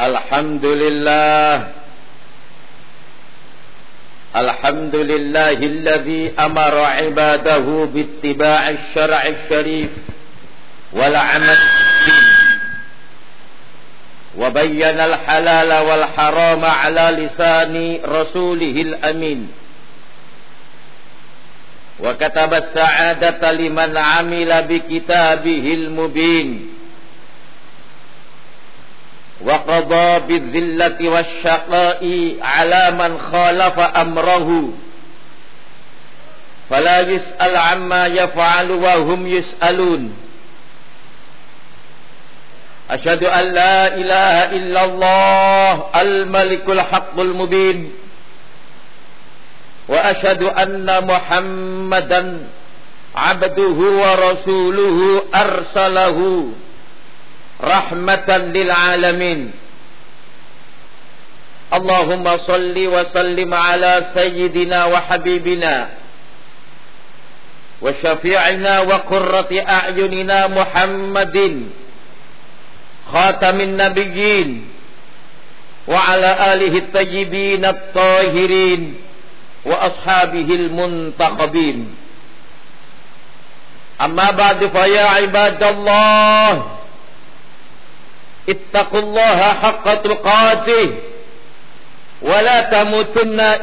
الحمد لله الحمد لله الذي أمر عباده باتباع الشرع الشريف والعمل وبين الحلال والحرام على لسان رسوله الأمين. وكتب السعادة لمن عمل بكتابه المبين. وقضى بالذلة والشقاء على من خالف أمره. فلا يسأل عما يفعل وهم يسألون. أشهد أن لا إله إلا الله الملك الحق المبين. وأشهد أن محمدا عبده ورسوله أرسله. رحمة للعالمين اللهم صل وسلم على سيدنا وحبيبنا وشفيعنا وقرة أعيننا محمد خاتم النبيين وعلى آله الطيبين الطاهرين وأصحابه المنتقبين أما بعد فيا عباد الله ittaqullaha haqqa tuqatih. Wa la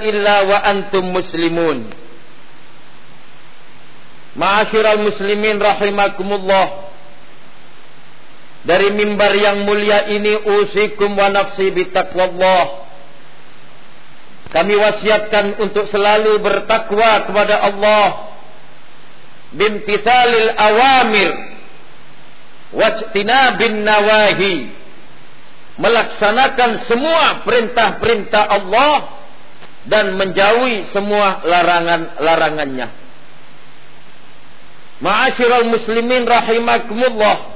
illa wa antum muslimun. Ma'asyiral muslimin rahimakumullah. Dari mimbar yang mulia ini usikum wa nafsi bitaqwallah Kami wasiatkan untuk selalu bertakwa kepada Allah. Bimtithalil awamir wajtinabin nawahi melaksanakan semua perintah-perintah Allah dan menjauhi semua larangan-larangannya. Ma'asyiral muslimin rahimakumullah.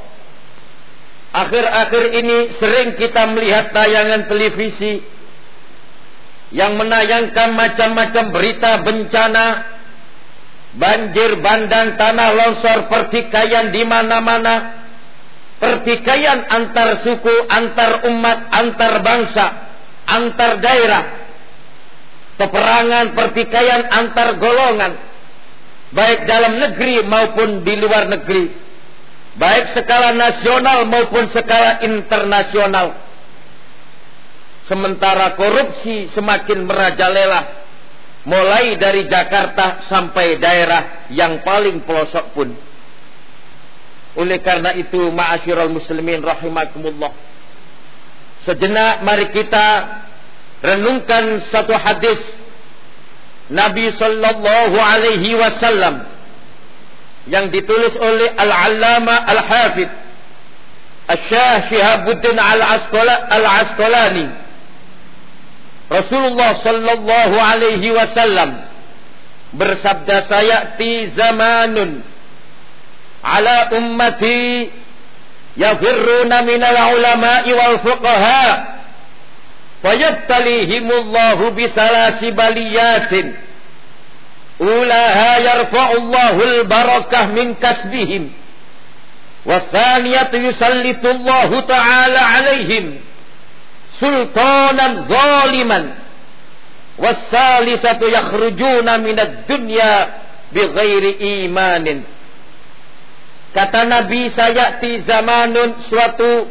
Akhir-akhir ini sering kita melihat tayangan televisi yang menayangkan macam-macam berita bencana, banjir bandang, tanah longsor, pertikaian di mana-mana pertikaian antar suku, antar umat, antar bangsa, antar daerah, peperangan, pertikaian antar golongan, baik dalam negeri maupun di luar negeri, baik skala nasional maupun skala internasional. Sementara korupsi semakin merajalela, mulai dari Jakarta sampai daerah yang paling pelosok pun. Oleh karena itu ma'asyiral muslimin rahimakumullah. Sejenak mari kita renungkan satu hadis Nabi sallallahu alaihi wasallam yang ditulis oleh Al-Allama Al-Hafidh Asy-Syekh Syihabuddin Al-Asqalani Rasulullah sallallahu alaihi wasallam bersabda sayati zamanun على أمتي يفرون من العلماء والفقهاء فيبتليهم الله بثلاث بليات أولاها يرفع الله البركة من كسبهم والثانية يسلط الله تعالى عليهم سلطانا ظالما والثالثة يخرجون من الدنيا بغير إيمان Kata Nabi sayati zamanun suatu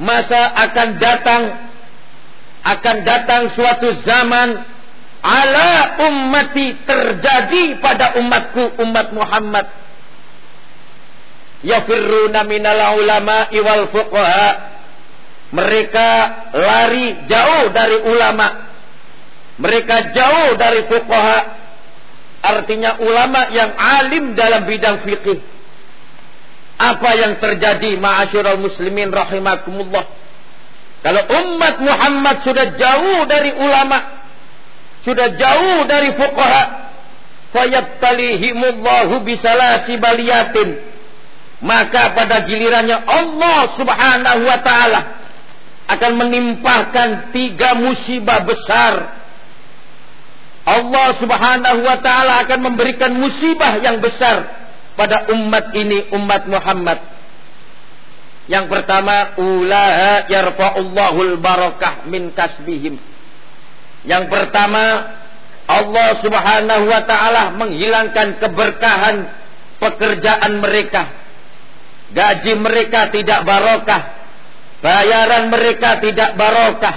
masa akan datang akan datang suatu zaman ala ummati terjadi pada umatku umat Muhammad. Yafirruna minal ulama wal fuqaha. Mereka lari jauh dari ulama. Mereka jauh dari fuqaha. Artinya ulama yang alim dalam bidang fikih apa yang terjadi ma'asyiral muslimin rahimakumullah. Kalau umat Muhammad sudah jauh dari ulama, sudah jauh dari fuqaha, fayabtalihimullahu bisalasi baliyatin. Maka pada gilirannya Allah Subhanahu wa taala akan menimpahkan tiga musibah besar. Allah Subhanahu wa taala akan memberikan musibah yang besar pada umat ini umat Muhammad. Yang pertama, ulaha yarfa'ullahul barakah min kasbihim. Yang pertama, Allah Subhanahu wa taala menghilangkan keberkahan pekerjaan mereka. Gaji mereka tidak barokah. Bayaran mereka tidak barokah.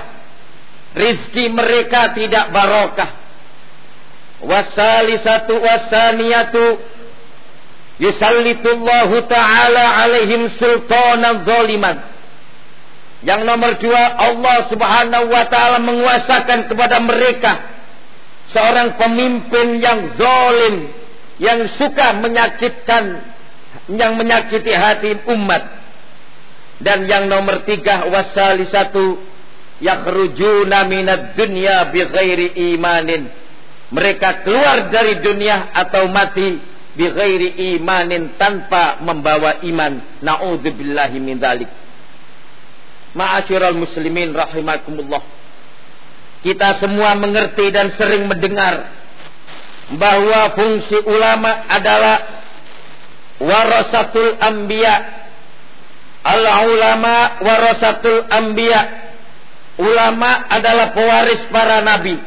Rizki mereka tidak barokah. Wasalisatu wasaniyatu yusallitullahu ta'ala alaihim sultanan zaliman. Yang nomor dua, Allah subhanahu wa ta'ala menguasakan kepada mereka seorang pemimpin yang zalim, yang suka menyakitkan, yang menyakiti hati umat. Dan yang nomor tiga, wasali satu, yakhrujuna minad dunya bi ghairi imanin. Mereka keluar dari dunia atau mati bi ghairi imanin tanpa membawa iman. Nauzubillahi min dzalik. Ma'asyiral muslimin rahimakumullah. Kita semua mengerti dan sering mendengar bahwa fungsi ulama adalah warasatul anbiya. Al ulama warasatul anbiya. Ulama adalah pewaris para nabi.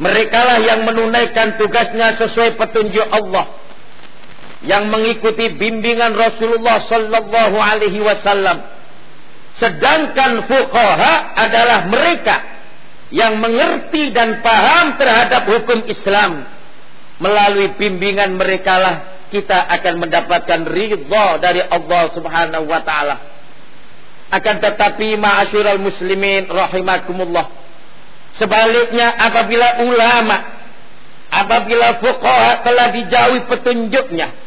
Merekalah yang menunaikan tugasnya sesuai petunjuk Allah yang mengikuti bimbingan Rasulullah sallallahu alaihi wasallam. Sedangkan fuqaha adalah mereka yang mengerti dan paham terhadap hukum Islam. Melalui bimbingan mereka lah kita akan mendapatkan ridha dari Allah Subhanahu wa taala. Akan tetapi ma'asyiral muslimin rahimakumullah. Sebaliknya apabila ulama apabila fuqaha telah dijauhi petunjuknya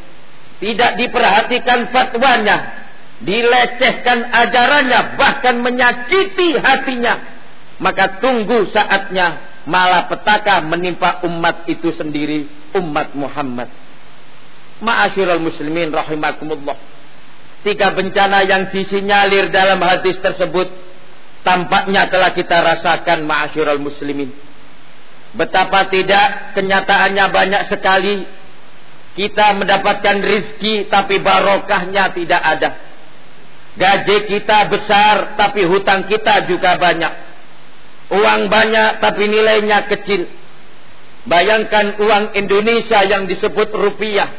tidak diperhatikan fatwanya, dilecehkan ajarannya, bahkan menyakiti hatinya, maka tunggu saatnya malah petaka menimpa umat itu sendiri, umat Muhammad. Ma'asyiral muslimin rahimakumullah. Tiga bencana yang disinyalir dalam hadis tersebut tampaknya telah kita rasakan ma'asyiral muslimin. Betapa tidak kenyataannya banyak sekali kita mendapatkan rizki tapi barokahnya tidak ada. Gaji kita besar tapi hutang kita juga banyak. Uang banyak tapi nilainya kecil. Bayangkan uang Indonesia yang disebut rupiah.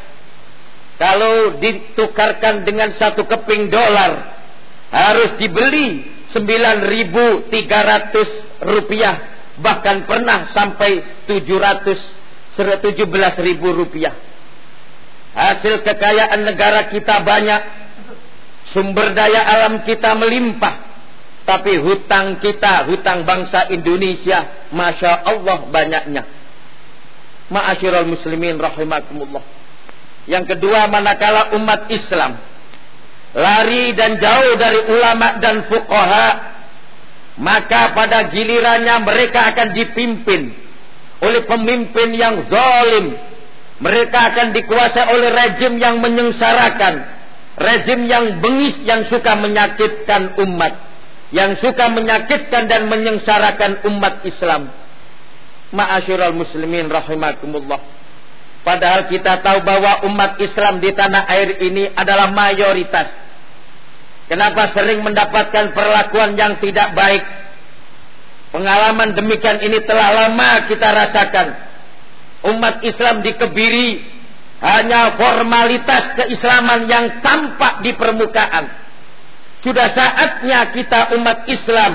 Kalau ditukarkan dengan satu keping dolar. Harus dibeli 9.300 rupiah. Bahkan pernah sampai 700 17.000 rupiah. Hasil kekayaan negara kita banyak. Sumber daya alam kita melimpah. Tapi hutang kita, hutang bangsa Indonesia, Masya Allah banyaknya. Ma'asyiral muslimin rahimakumullah. Yang kedua, manakala umat Islam lari dan jauh dari ulama dan fuqaha, maka pada gilirannya mereka akan dipimpin oleh pemimpin yang zalim, mereka akan dikuasai oleh rejim yang menyengsarakan. Rejim yang bengis yang suka menyakitkan umat. Yang suka menyakitkan dan menyengsarakan umat Islam. Ma'asyiral muslimin rahimakumullah. Padahal kita tahu bahwa umat Islam di tanah air ini adalah mayoritas. Kenapa sering mendapatkan perlakuan yang tidak baik? Pengalaman demikian ini telah lama kita rasakan umat Islam dikebiri hanya formalitas keislaman yang tampak di permukaan. Sudah saatnya kita umat Islam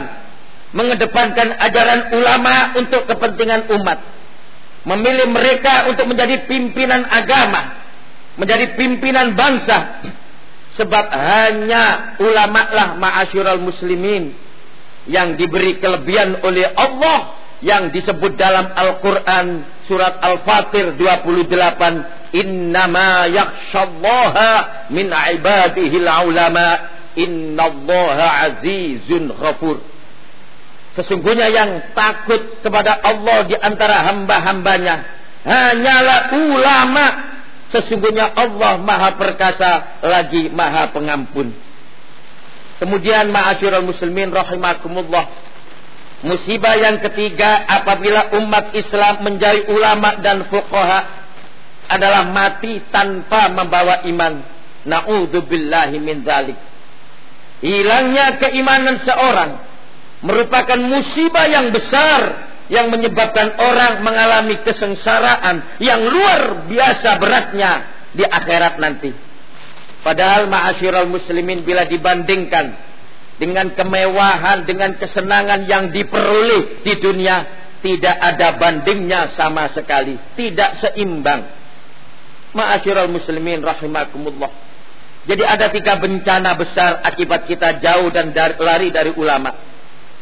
mengedepankan ajaran ulama untuk kepentingan umat. Memilih mereka untuk menjadi pimpinan agama, menjadi pimpinan bangsa. Sebab hanya ulama lah ma'asyiral muslimin yang diberi kelebihan oleh Allah yang disebut dalam Al-Quran surat Al-Fatir 28 innama yakhshallaha min ibadihi ulama innallaha azizun ghafur. Sesungguhnya yang takut kepada Allah di antara hamba-hambanya hanyalah ulama. Sesungguhnya Allah maha perkasa lagi maha pengampun. Kemudian ma'asyiral muslimin rahimakumullah Musibah yang ketiga apabila umat Islam menjadi ulama dan fuqaha adalah mati tanpa membawa iman. Na'udzubillahi min dzalik. hilangnya keimanan seorang merupakan musibah yang besar yang menyebabkan orang mengalami kesengsaraan yang luar biasa beratnya di akhirat nanti. Padahal ma'asyiral muslimin bila dibandingkan dengan kemewahan, dengan kesenangan yang diperoleh di dunia, tidak ada bandingnya sama sekali, tidak seimbang. Ma'asyiral muslimin rahimakumullah. Jadi ada tiga bencana besar akibat kita jauh dan dari, lari dari ulama.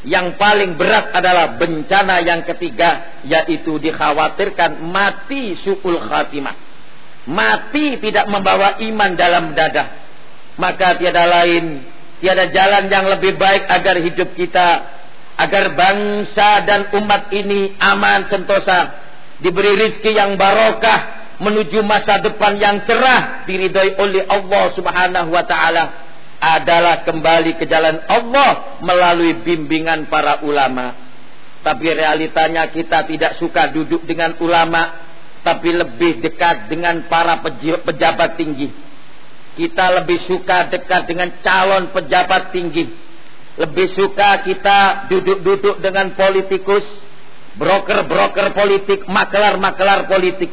Yang paling berat adalah bencana yang ketiga yaitu dikhawatirkan mati su'ul khatimah. Mati tidak membawa iman dalam dada. Maka tiada lain, tiada jalan yang lebih baik agar hidup kita, agar bangsa dan umat ini aman sentosa, diberi rizki yang barokah, menuju masa depan yang cerah diridhoi oleh Allah Subhanahu wa taala adalah kembali ke jalan Allah melalui bimbingan para ulama. Tapi realitanya kita tidak suka duduk dengan ulama, tapi lebih dekat dengan para pejabat tinggi. Kita lebih suka dekat dengan calon pejabat tinggi. Lebih suka kita duduk-duduk dengan politikus, broker-broker politik, maklar-maklar politik.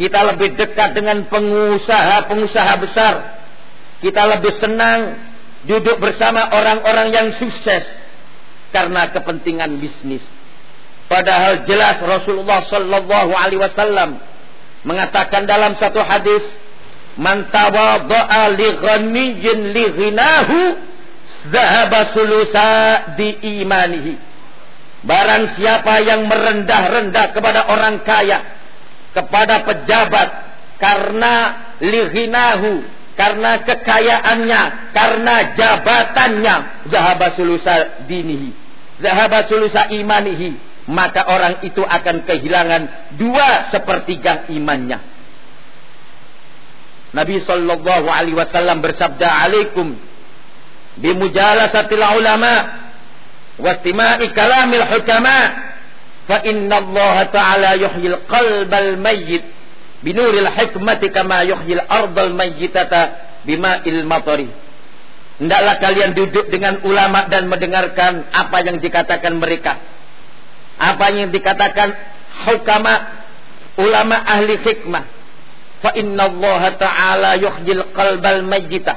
Kita lebih dekat dengan pengusaha-pengusaha besar kita lebih senang duduk bersama orang-orang yang sukses karena kepentingan bisnis. Padahal jelas Rasulullah Sallallahu Alaihi Wasallam mengatakan dalam satu hadis, "Man tawadha'a li ghaniyyin li ghinahu, dhahaba sulusa di imanihi." Barang siapa yang merendah-rendah kepada orang kaya, kepada pejabat karena lighinahu karena kekayaannya, karena jabatannya, zahaba sulusa dinihi, zahaba sulusa imanihi, maka orang itu akan kehilangan dua sepertiga imannya. Nabi sallallahu alaihi wasallam bersabda, "Alaikum bimujalasatil ulama wastima'i kalamil hukama, fa inna Allah ta'ala yuhyil qalbal mayyit." binuril hikmati kama yuhyil ardal mayyitata bima'il matari. Hendaklah kalian duduk dengan ulama dan mendengarkan apa yang dikatakan mereka. Apa yang dikatakan hukama ulama ahli hikmah. Fa inna Allah ta'ala yuhyil qalbal mayyita.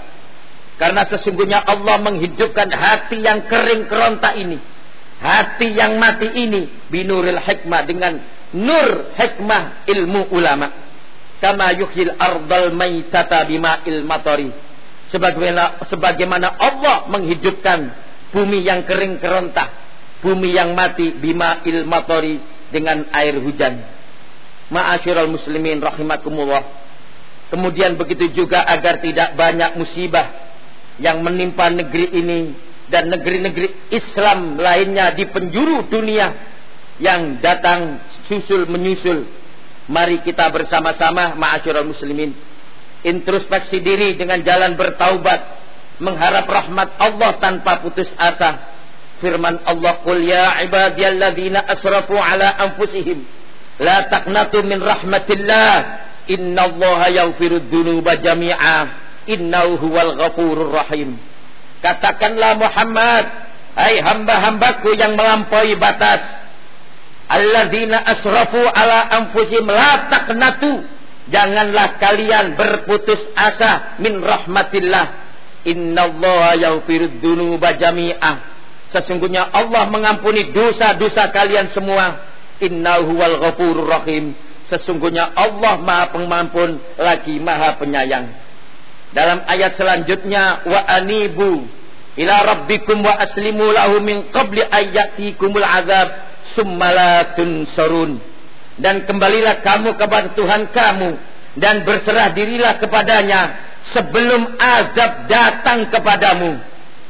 Karena sesungguhnya Allah menghidupkan hati yang kering keronta ini. Hati yang mati ini binuril hikmah dengan nur hikmah ilmu ulama kama yuhyil ardal maitata bima'il matari sebagaimana sebagaimana Allah menghidupkan bumi yang kering kerontah bumi yang mati bima'il matari dengan air hujan ma'asyiral muslimin rahimakumullah. Kemudian begitu juga agar tidak banyak musibah yang menimpa negeri ini dan negeri-negeri Islam lainnya di penjuru dunia yang datang susul menyusul. Mari kita bersama-sama ma'asyiral muslimin introspeksi diri dengan jalan bertaubat, mengharap rahmat Allah tanpa putus asa. Firman Allah, "Qul ya ibadiyalladzina asrafu ala anfusihim, la taqnatu min rahmatillah, innallaha yaghfirud dzunuba jami'a, innahu huwal ghafurur rahim." Katakanlah Muhammad, hai hamba-hambaku yang melampaui batas, alladzina asrafu ala anfusihim la taqnatu. Janganlah kalian berputus asa min rahmatillah. Innallaha yaghfirud dzunuba jami'ah sesungguhnya Allah mengampuni dosa-dosa kalian semua innahu wal ghafurur rahim. Sesungguhnya Allah Maha Pengampun lagi Maha Penyayang. Dalam ayat selanjutnya wa anibu ila rabbikum wa aslimu lahu min qabli ayyatikumul azab summalatun sorun dan kembalilah kamu kepada Tuhan kamu dan berserah dirilah kepadanya sebelum azab datang kepadamu.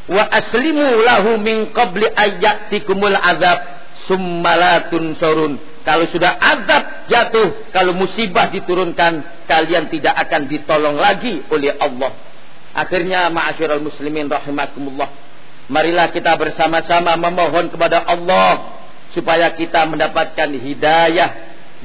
Wa aslimu lahu min qabli ayyatikumul azab summalatun sorun kalau sudah azab jatuh kalau musibah diturunkan kalian tidak akan ditolong lagi oleh Allah. Akhirnya ma'asyiral muslimin rahimakumullah marilah kita bersama-sama memohon kepada Allah supaya kita mendapatkan hidayah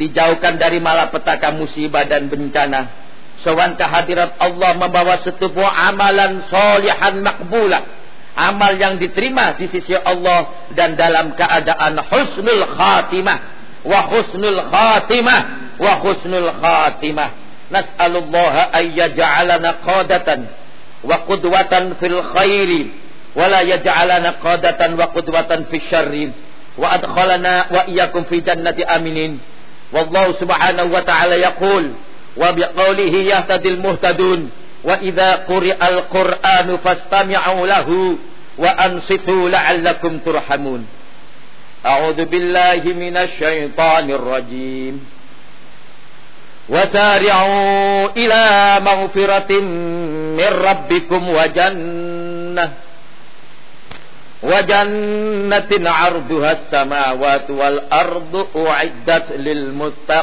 dijauhkan dari malapetaka musibah dan bencana. Sowan hadirat Allah membawa setubuh amalan solihan makbulah. Amal yang diterima di sisi Allah dan dalam keadaan husnul khatimah. Wa husnul khatimah. Wa husnul khatimah. Nas'alullaha ayya ja'alana qadatan wa qudwatan fil khairi. Wa la yaja'alana qadatan wa qudwatan fil syarri. Wa adkhalana wa iyakum fi jannati aminin. Wallahu subhanahu wa ta'ala yaqul. Wa biqaulihi yahtadil muhtadun. wa idza quri'al qur'anu fastami'u lahu wa ansitu la'allakum turhamun a'udzu billahi minasy syaithanir rajim وسارعوا إلى مغفرة من ربكم وجنة وجنة عرضها السماوات والأرض أعدت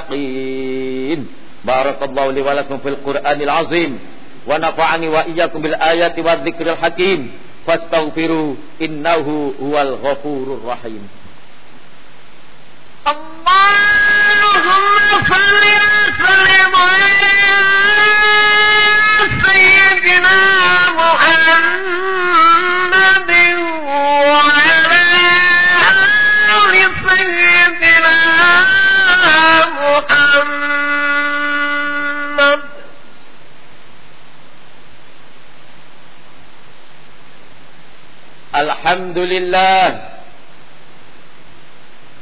للمتقين بارك الله لي ولكم في القرآن العظيم wa nafa'ani wa iyyakum bil ayati wadh-dhikril hakim fastaghfiru innahu huwal ghafurur rahim. Allahumma salli wa sallim ala sayyidina Muhammadin الحمد لله.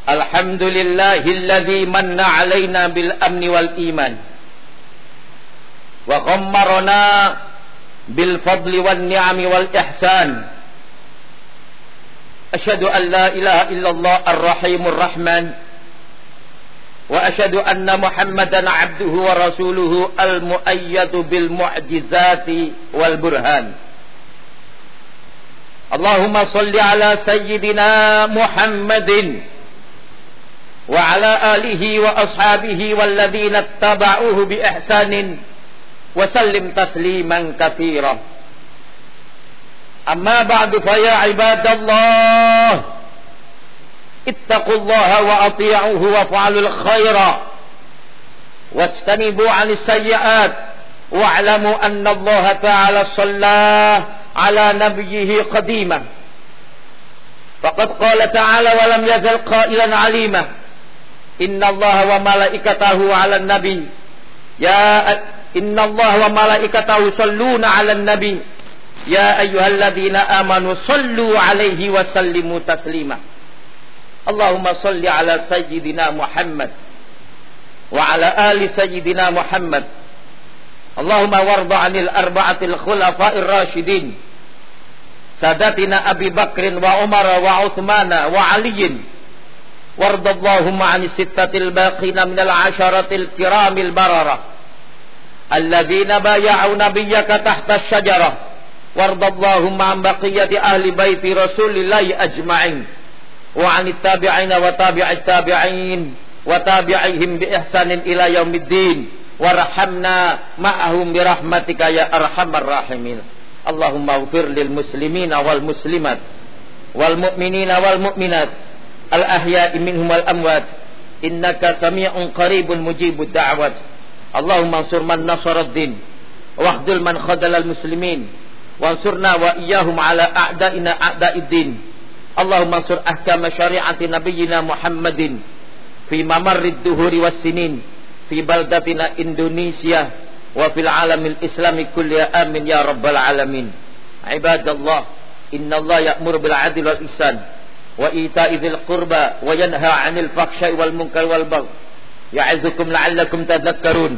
الحمد لله الذي من علينا بالأمن والإيمان. وغمرنا بالفضل والنعم والإحسان. أشهد أن لا إله إلا الله الرحيم الرحمن. وأشهد أن محمدا عبده ورسوله المؤيد بالمعجزات والبرهان. اللهم صل على سيدنا محمد وعلى آله وأصحابه والذين اتبعوه بإحسان وسلم تسليما كثيرا. أما بعد فيا عباد الله اتقوا الله وأطيعوه وافعلوا الخير واجتنبوا عن السيئات واعلموا أن الله تعالى صلى على نبيه قديما. فقد قال تعالى ولم يزل قائلا عليما. إن الله وملائكته على النبي. يا إن الله وملائكته يصلون على النبي. يا أيها الذين آمنوا صلوا عليه وسلموا تسليما. اللهم صل على سيدنا محمد وعلى آل سيدنا محمد. اللهم وارض عن الأربعة الخلفاء الراشدين. سادتنا أبي بكر وعمر وعثمان وعلي. وارض اللهم عن الستة الباقين من العشرة الكرام البررة. الذين بايعوا نبيك تحت الشجرة. وارض اللهم عن بقية أهل بيت رسول الله أجمعين. وعن التابعين وتابع التابعين وتابعيهم بإحسان إلى يوم الدين. Warhamna ma'ahum birahmatika ya arhamar rahimin Allahumma ufir lil muslimina wal muslimat wal mu'minina wal mu'minat al ahya'i minhum wal amwat innaka sami'un qaribun mujibud da'wat Allahumma ansur man nasara ad-din wahdul man khadala al muslimin wansurna wa iyyahum ala a'da'ina a'da'id din Allahumma ansur ahkam syari'ati nabiyyina Muhammadin fi mamarrid duhuri was sinin fi baldatina Indonesia wa fil alamil islami kulli amin ya rabbal alamin ibadallah inna Allah ya'muru bil adli wal ihsan wa ita'i dzil qurba wa yanha 'anil fahsya'i wal munkari wal baghi ya'izukum la'allakum tadhakkarun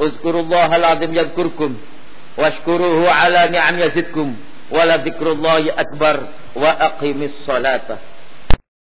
uzkurullaha al-'azim yadhkurkum washkuruhu 'ala ni'am yazidkum wa la dzikrullahi akbar wa aqimis salata